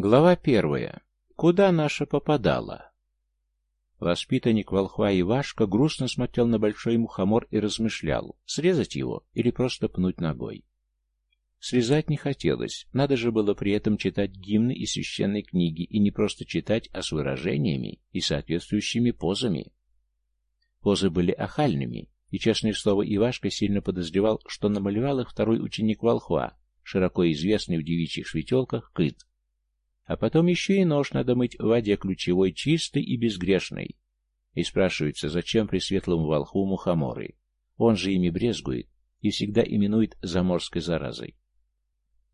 Глава первая. Куда наша попадала? Воспитанник волхва Ивашка грустно смотрел на большой мухомор и размышлял, срезать его или просто пнуть ногой. Срезать не хотелось, надо же было при этом читать гимны и священные книги, и не просто читать, а с выражениями и соответствующими позами. Позы были охальными, и, честное слово, Ивашка сильно подозревал, что намалевал их второй ученик волхва, широко известный в девичьих светелках Кыт. А потом еще и нож надо мыть в воде ключевой, чистой и безгрешной. И спрашивается, зачем при светлом волху мухоморы? Он же ими брезгует и всегда именует заморской заразой.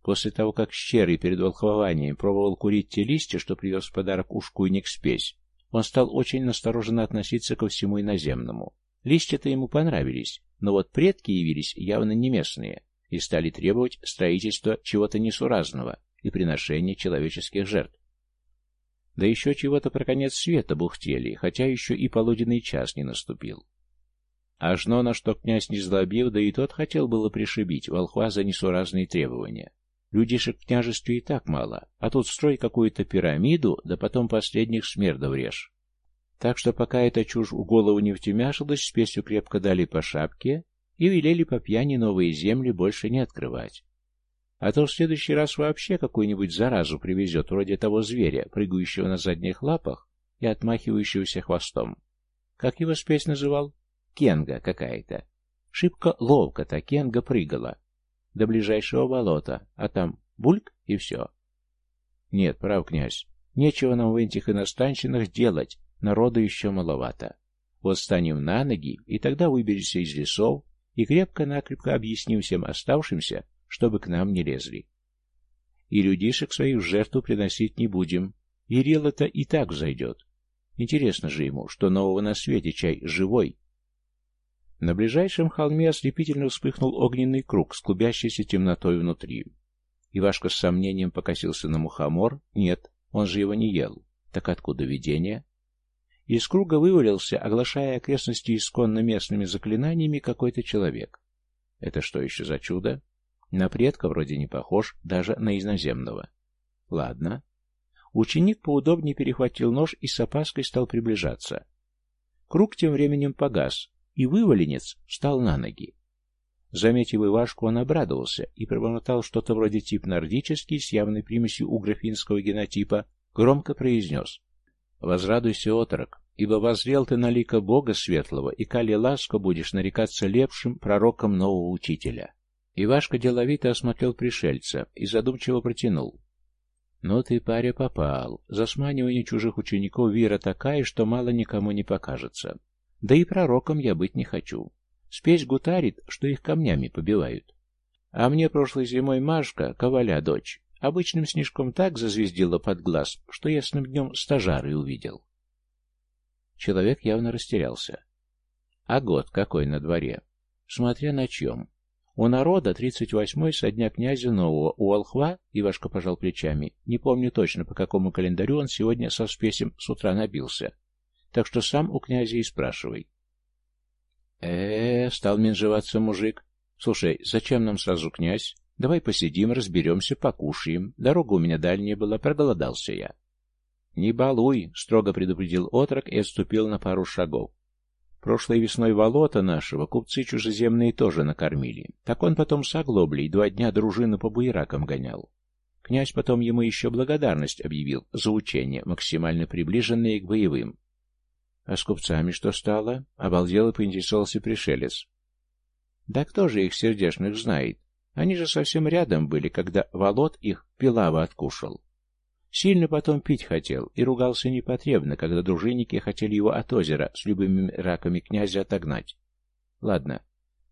После того, как щерый перед волхвованием пробовал курить те листья, что привез в подарок ушкуйник спесь, он стал очень настороженно относиться ко всему иноземному. Листья-то ему понравились, но вот предки явились явно не местные и стали требовать строительства чего-то несуразного, и приношения человеческих жертв. Да еще чего-то про конец света бухтели, хотя еще и полуденный час не наступил. Аж но на что князь не злобил, да и тот хотел было пришибить волхва за несуразные требования. Людишек в княжестве и так мало, а тут строй какую-то пирамиду, да потом последних смердов режь. Так что пока эта чушь в голову не втемяшилась, спесью крепко дали по шапке и велели по пьяни новые земли больше не открывать. А то в следующий раз вообще какую-нибудь заразу привезет, вроде того зверя, прыгающего на задних лапах и отмахивающегося хвостом. Как его спесь называл? Кенга какая-то. Шибко ловко-то Кенга прыгала. До ближайшего болота, а там бульк и все. Нет, прав князь, нечего нам в этих иностранщинах делать, народу еще маловато. Вот станем на ноги, и тогда выберемся из лесов, и крепко-накрепко объясним всем оставшимся, чтобы к нам не лезли. И людишек своих в жертву приносить не будем. Ерила-то и так зайдет. Интересно же ему, что нового на свете чай живой. На ближайшем холме ослепительно вспыхнул огненный круг с клубящейся темнотой внутри. Ивашка с сомнением покосился на мухомор. Нет, он же его не ел. Так откуда видение? Из круга вывалился, оглашая окрестности исконно местными заклинаниями, какой-то человек. Это что еще за чудо? На предка вроде не похож, даже на иноземного. Ладно. Ученик поудобнее перехватил нож и с опаской стал приближаться. Круг тем временем погас, и вываленец встал на ноги. Заметив Ивашку, он обрадовался и пробормотал что-то вроде тип нордический с явной примесью угрофинского генотипа, громко произнес «Возрадуйся, отрок, ибо возрел ты на лика Бога Светлого, и кали ласко будешь нарекаться лепшим пророком нового учителя». Ивашка деловито осмотрел пришельца и задумчиво протянул. «Ну ты, паря, попал. За сманивание чужих учеников вера такая, что мало никому не покажется. Да и пророком я быть не хочу. Спесь гутарит, что их камнями побивают. А мне прошлой зимой Машка, коваля дочь, обычным снежком так зазвездила под глаз, что ясным днем стажары увидел». Человек явно растерялся. «А год какой на дворе?» «Смотря на чем». У народа 38-й со дня князя нового, у Волхва, Ивашка пожал плечами, не помню точно, по какому календарю он сегодня со спесем с утра набился. Так что сам у князя и спрашивай. э, -э стал менжеваться мужик. Слушай, зачем нам сразу князь? Давай посидим, разберемся, покушаем. Дорога у меня дальняя была, проголодался я. Не балуй, строго предупредил отрок и отступил на пару шагов. Прошлой весной волота нашего купцы чужеземные тоже накормили. Так он потом с оглоблей два дня дружину по буеракам гонял. Князь потом ему еще благодарность объявил за учения, максимально приближенные к боевым. А с купцами что стало? Обалдел и поинтересовался пришелец. Да кто же их сердечных знает? Они же совсем рядом были, когда Волод их пилава откушал. Сильно потом пить хотел и ругался непотребно, когда дружинники хотели его от озера с любыми раками князя отогнать. Ладно,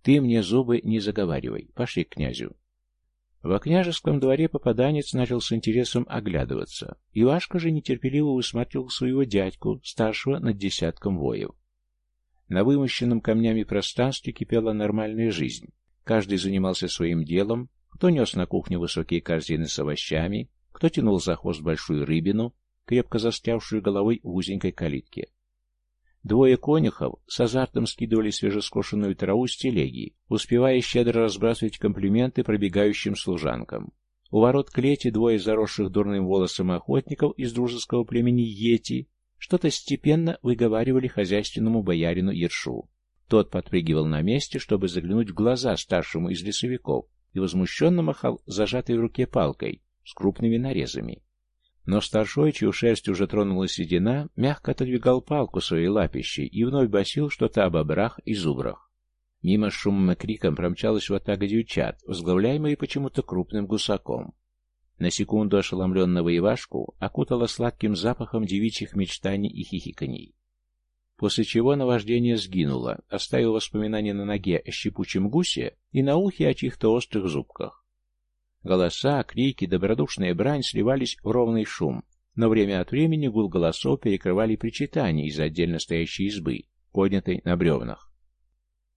ты мне зубы не заговаривай, пошли к князю. Во княжеском дворе попаданец начал с интересом оглядываться. Ивашка же нетерпеливо высматривал своего дядьку, старшего над десятком воев. На вымощенном камнями пространстве кипела нормальная жизнь. Каждый занимался своим делом, кто нес на кухню высокие корзины с овощами, кто тянул за хвост большую рыбину, крепко застрявшую головой в узенькой калитке. Двое конюхов с азартом скидывали свежескошенную траву с телеги, успевая щедро разбрасывать комплименты пробегающим служанкам. У ворот клети двое заросших дурным волосом охотников из дружеского племени Йети что-то степенно выговаривали хозяйственному боярину Ершу. Тот подпрыгивал на месте, чтобы заглянуть в глаза старшему из лесовиков, и возмущенно махал зажатой в руке палкой с крупными нарезами. Но старшой, чью шерсть уже тронула седина, мягко отодвигал палку своей лапищей и вновь басил что-то об обрах и зубрах. Мимо с шумом и криком промчалась ватага девчат, возглавляемая почему-то крупным гусаком. На секунду ошеломленного Ивашку окутала сладким запахом девичьих мечтаний и хихиканий. После чего наваждение сгинуло, оставив воспоминания на ноге о щепучем гусе и на ухе о чьих-то острых зубках. Голоса, крики, добродушная брань сливались в ровный шум, но время от времени гул голосов перекрывали причитания из отдельно стоящей избы, поднятой на бревнах.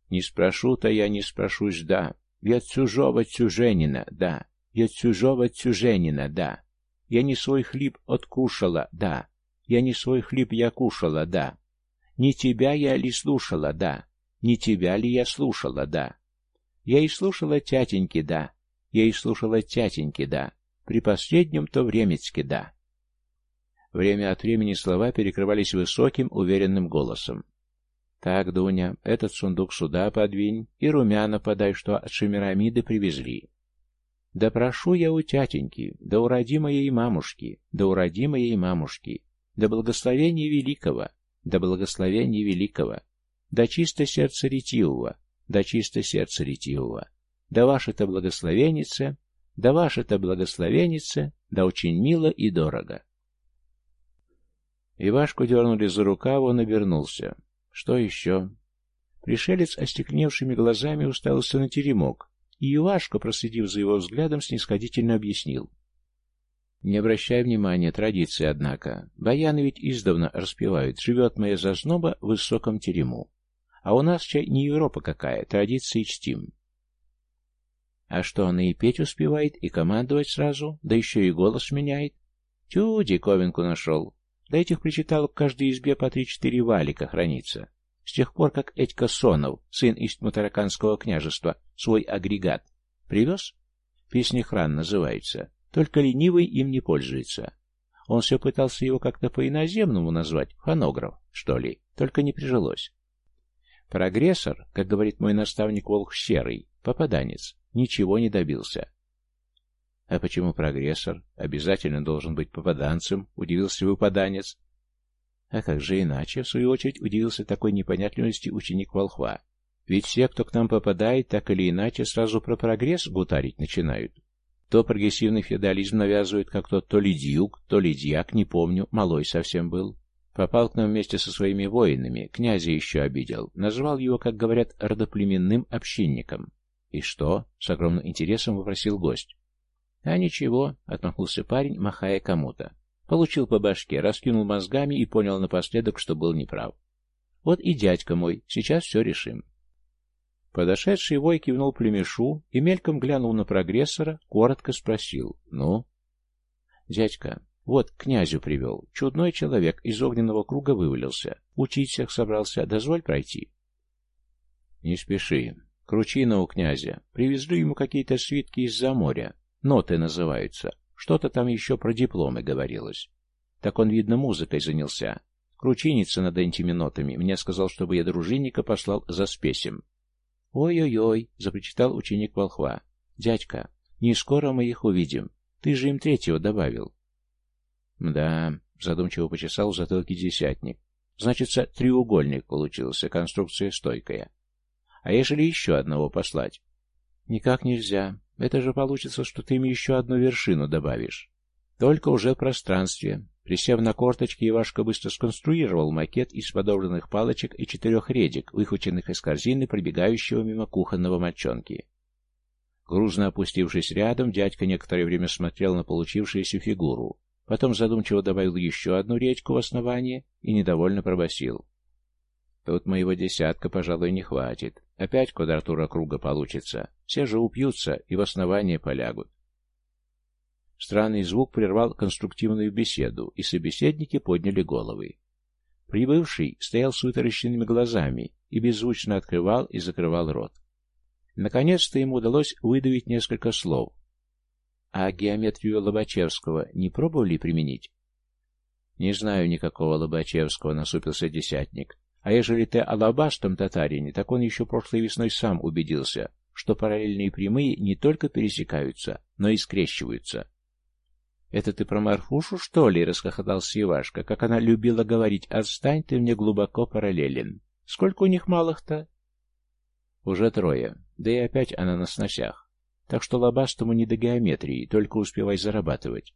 «Не спрошу-то я не спрошусь, да. Я чужого чуженина, да. Я чужого чуженина, да. Я не свой хлеб откушала, да. Я не свой хлеб я кушала, да. Не тебя я ли слушала, да. Не тебя ли я слушала, да. Я и слушала тятеньки, да. Я и слушала тятеньки, да. При последнем то времечке, да. Время от времени слова перекрывались высоким, уверенным голосом. «Так, Дуня, этот сундук сюда подвинь и румяна подай, что от Шемирамиды привезли. Да прошу я у тятеньки, да у родимой мамушки, да у родимой мамушки, да благословения великого, да благословения великого, да чисто сердце ретивого, да чисто сердце ретивого, да ваше-то благословенница, да ваше-то благословенница, да очень мило и дорого. Ивашку дернули за рукав, он обернулся. Что еще? Пришелец остекленевшими глазами уставился на теремок, и Ивашка, проследив за его взглядом, снисходительно объяснил. Не обращай внимания, традиции, однако. Баяны ведь издавна распевают «Живет моя зазноба в высоком терему». А у нас чай не Европа какая, традиции чтим. А что, она и петь успевает, и командовать сразу, да еще и голос меняет? Тю, диковинку нашел. До этих причиталок в каждой избе по три-четыре валика хранится. С тех пор, как Этька Сонов, сын из Матараканского княжества, свой агрегат привез, песни хран называется, только ленивый им не пользуется. Он все пытался его как-то по-иноземному назвать, фонограф, что ли, только не прижилось. Прогрессор, как говорит мой наставник Волк Серый, попаданец, ничего не добился. А почему прогрессор обязательно должен быть попаданцем, удивился выпаданец. А как же иначе, в свою очередь, удивился такой непонятливости ученик Волхва. Ведь все, кто к нам попадает, так или иначе, сразу про прогресс гутарить начинают. То прогрессивный феодализм навязывает как то то ли дьюк, то ли дьяк, не помню, малой совсем был. Попал к нам вместе со своими воинами, князя еще обидел, назвал его, как говорят, родоплеменным общинником. «И что?» — с огромным интересом вопросил гость. «А ничего», — отмахнулся парень, махая кому-то. Получил по башке, раскинул мозгами и понял напоследок, что был неправ. «Вот и дядька мой, сейчас все решим». Подошедший вой кивнул племешу и мельком глянул на прогрессора, коротко спросил. «Ну?» «Дядька, вот князю привел. Чудной человек из огненного круга вывалился. Учить всех собрался. Дозволь пройти». «Не спеши. Кручина у князя. Привезли ему какие-то свитки из-за моря. Ноты называются. Что-то там еще про дипломы говорилось. Так он, видно, музыкой занялся. Кручиниться над этими нотами. Мне сказал, чтобы я дружинника послал за спесем. «Ой-ой-ой», — запричитал ученик волхва. «Дядька, не скоро мы их увидим. Ты же им третьего добавил». «Да», — задумчиво почесал в десятник. «Значится, треугольник получился, конструкция стойкая. А ежели еще одного послать? Никак нельзя. Это же получится, что ты им еще одну вершину добавишь. Только уже в пространстве. Присев на корточки, Ивашка быстро сконструировал макет из подобранных палочек и четырех редек, выхваченных из корзины, пробегающего мимо кухонного мальчонки. Грузно опустившись рядом, дядька некоторое время смотрел на получившуюся фигуру, потом задумчиво добавил еще одну редьку в основание и недовольно пробасил. Тут моего десятка, пожалуй, не хватит. Опять квадратура круга получится. Все же упьются и в основание полягут. Странный звук прервал конструктивную беседу, и собеседники подняли головы. Прибывший стоял с вытаращенными глазами и беззвучно открывал и закрывал рот. Наконец-то ему удалось выдавить несколько слов. А геометрию Лобачевского не пробовали применить? Не знаю никакого Лобачевского, насупился десятник. А ежели ты о лобастом татарине, так он еще прошлой весной сам убедился, что параллельные прямые не только пересекаются, но и скрещиваются. «Это ты про Марфушу, что ли?» — расхохотался Ивашка. «Как она любила говорить, отстань ты мне глубоко параллелен. Сколько у них малых-то?» «Уже трое. Да и опять она на сносях. Так что лобастому не до геометрии, только успевай зарабатывать.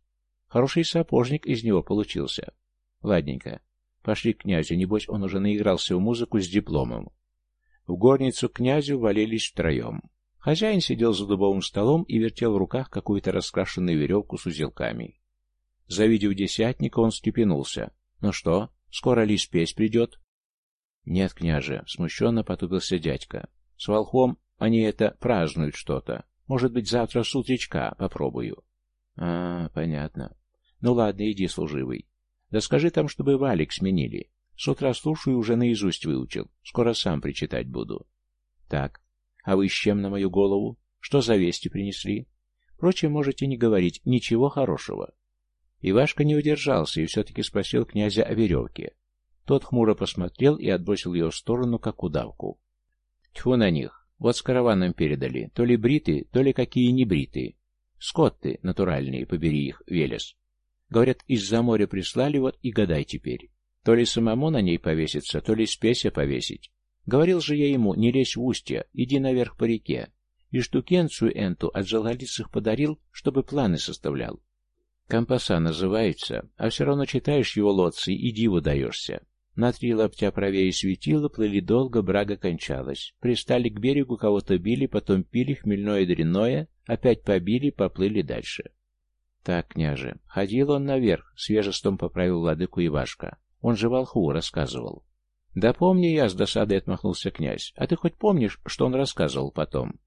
Хороший сапожник из него получился. Ладненько. Пошли к князю, небось он уже наигрался в музыку с дипломом. В горницу к князю валились втроем. Хозяин сидел за дубовым столом и вертел в руках какую-то раскрашенную веревку с узелками. Завидев десятника, он степенулся. «Ну что, скоро ли спесь придет?» «Нет, княже», — смущенно потупился дядька. «С волхвом они это празднуют что-то. Может быть, завтра с утречка попробую». «А, понятно. Ну ладно, иди, служивый. Да скажи там, чтобы валик сменили. С утра слушаю, уже наизусть выучил. Скоро сам причитать буду». «Так, а вы с чем на мою голову? Что за вести принесли? Впрочем, можете не говорить ничего хорошего. Ивашка не удержался и все-таки спросил князя о веревке. Тот хмуро посмотрел и отбросил ее в сторону, как удавку. Тьфу на них. Вот с караваном передали. То ли бриты, то ли какие не бриты. Скотты натуральные, побери их, Велес. Говорят, из-за моря прислали, вот и гадай теперь. То ли самому на ней повеситься, то ли спеся повесить. Говорил же я ему, не лезь в устье, иди наверх по реке. И штукенцию энту от желалицых подарил, чтобы планы составлял. Компаса называется, а все равно читаешь его лодцы и диву. На три лаптя правее светило, плыли долго, брага кончалась. Пристали к берегу, кого-то били, потом пили хмельное дрянное, опять побили, поплыли дальше. Так, княже, ходил он наверх, свежестом поправил владыку Ивашка. Он же волху рассказывал. «Да помню я», — с досадой отмахнулся князь. «А ты хоть помнишь, что он рассказывал потом?»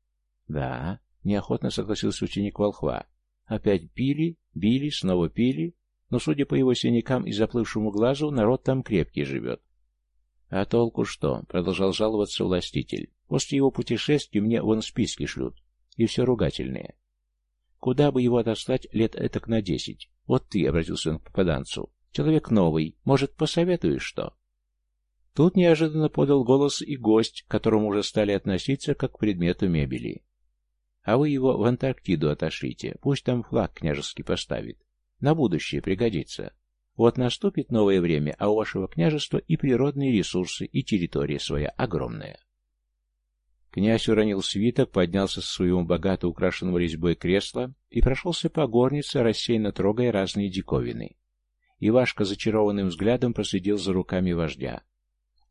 «Да», — неохотно согласился ученик волхва. «Опять пили, били, снова пили, но, судя по его синякам и заплывшему глазу, народ там крепкий живет». «А толку что?» — продолжал жаловаться властитель. «После его путешествий мне вон списки шлют, и все ругательные. Куда бы его отослать лет этак на десять? Вот ты, — обратился он к попаданцу, — человек новый, может, посоветуешь что?» Тут неожиданно подал голос и гость, к которому уже стали относиться как к предмету мебели. «А вы его в Антарктиду отошлите, пусть там флаг княжеский поставит. На будущее пригодится. Вот наступит новое время, а у вашего княжества и природные ресурсы, и территория своя огромная». Князь уронил свиток, поднялся со своего богато украшенного резьбой кресла и прошелся по горнице, рассеянно трогая разные диковины. Ивашка зачарованным взглядом проследил за руками вождя.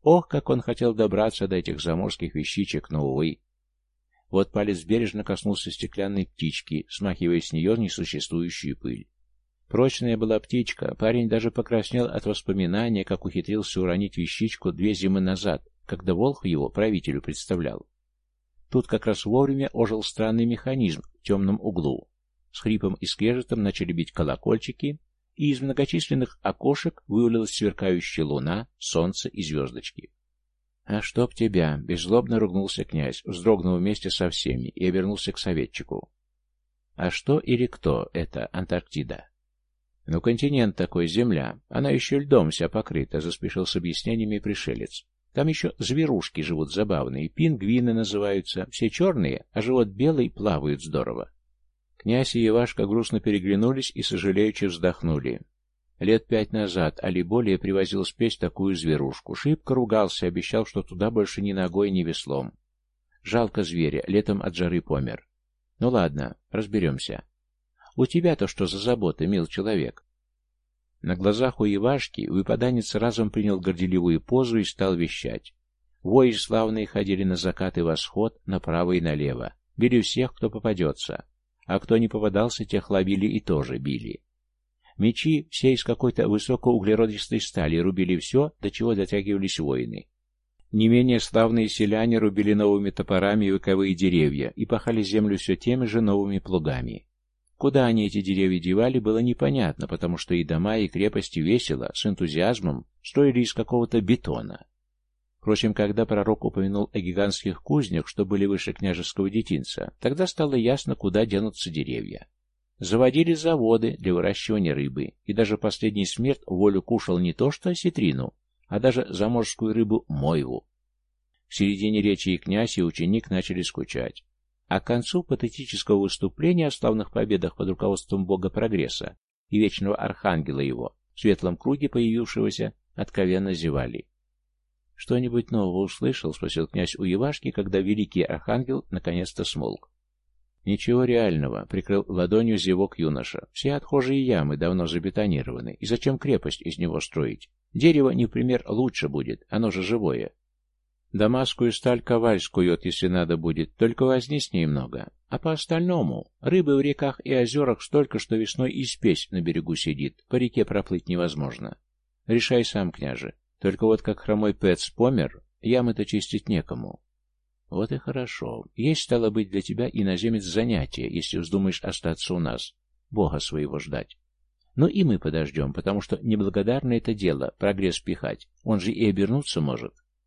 Ох, как он хотел добраться до этих заморских вещичек, но, увы. Вот палец бережно коснулся стеклянной птички, смахивая с нее несуществующую пыль. Прочная была птичка, парень даже покраснел от воспоминания, как ухитрился уронить вещичку две зимы назад, когда Волх его правителю представлял. Тут как раз вовремя ожил странный механизм в темном углу. С хрипом и скрежетом начали бить колокольчики, и из многочисленных окошек вывалилась сверкающая луна, солнце и звездочки. «А чтоб тебя!» — беззлобно ругнулся князь, вздрогнул вместе со всеми и обернулся к советчику. «А что или кто это Антарктида?» «Ну, континент такой, земля. Она еще льдом вся покрыта», — заспешил с объяснениями пришелец. «Там еще зверушки живут забавные, пингвины называются, все черные, а живот белый, плавают здорово. Князь и Ивашка грустно переглянулись и сожалеючи вздохнули. Лет пять назад Али привозил спесь такую зверушку. Шибко ругался, обещал, что туда больше ни ногой, ни веслом. Жалко зверя, летом от жары помер. Ну ладно, разберемся. У тебя-то что за забота, мил человек? На глазах у Ивашки выпаданец разом принял горделивую позу и стал вещать. Вои славные ходили на закат и восход, направо и налево. Били всех, кто попадется а кто не попадался, тех ловили и тоже били. Мечи все из какой-то высокоуглеродистой стали рубили все, до чего дотягивались воины. Не менее славные селяне рубили новыми топорами вековые деревья и пахали землю все теми же новыми плугами. Куда они эти деревья девали, было непонятно, потому что и дома, и крепости весело, с энтузиазмом, строили из какого-то бетона. Впрочем, когда пророк упомянул о гигантских кузнях, что были выше княжеского детинца, тогда стало ясно, куда денутся деревья. Заводили заводы для выращивания рыбы, и даже последний смерть волю кушал не то что осетрину, а даже заморскую рыбу мойву. В середине речи и князь, и ученик начали скучать. А к концу патетического выступления о славных победах под руководством бога прогресса и вечного архангела его, в светлом круге появившегося, откровенно зевали. «Что-нибудь нового услышал?» — спросил князь у Ивашки, когда великий архангел наконец-то смолк. «Ничего реального», — прикрыл ладонью зевок юноша. «Все отхожие ямы давно забетонированы, и зачем крепость из него строить? Дерево, не пример, лучше будет, оно же живое. Дамасскую сталь коваль скует, если надо будет, только возни с ней много. А по остальному, рыбы в реках и озерах столько, что весной и спесь на берегу сидит, по реке проплыть невозможно. Решай сам, княже. Только вот как хромой Пэтс помер, ямы-то чистить некому. Вот и хорошо. Есть, стало быть, для тебя иноземец занятие, если вздумаешь остаться у нас, Бога своего ждать. Ну и мы подождем, потому что неблагодарное это дело, прогресс пихать, он же и обернуться может.